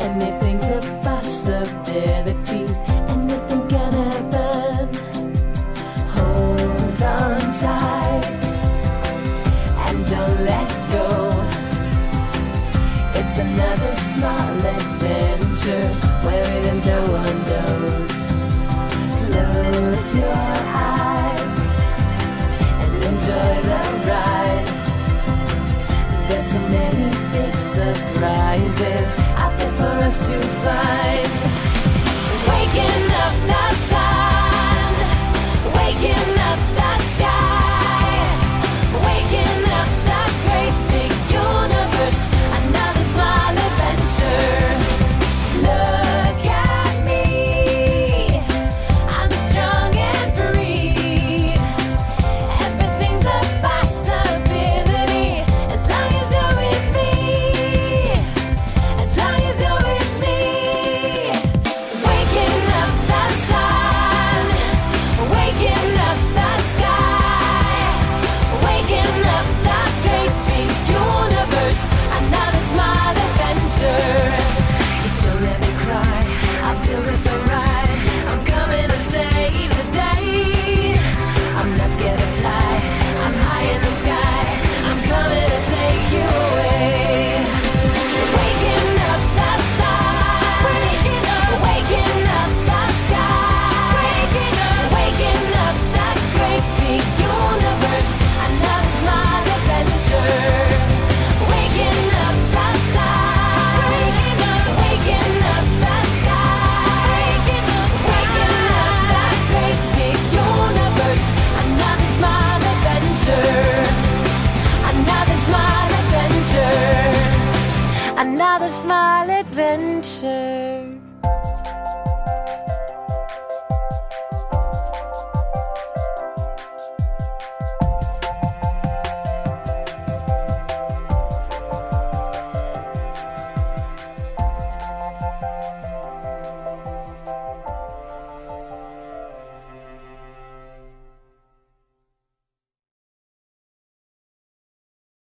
Anything's a possibility. Anything can happen. Hold on tight and don't let go. It's another small adventure where it ends no one knows. Close your eyes and enjoy the ride. There's so many big surprises for us to find. Waking up another small adventure.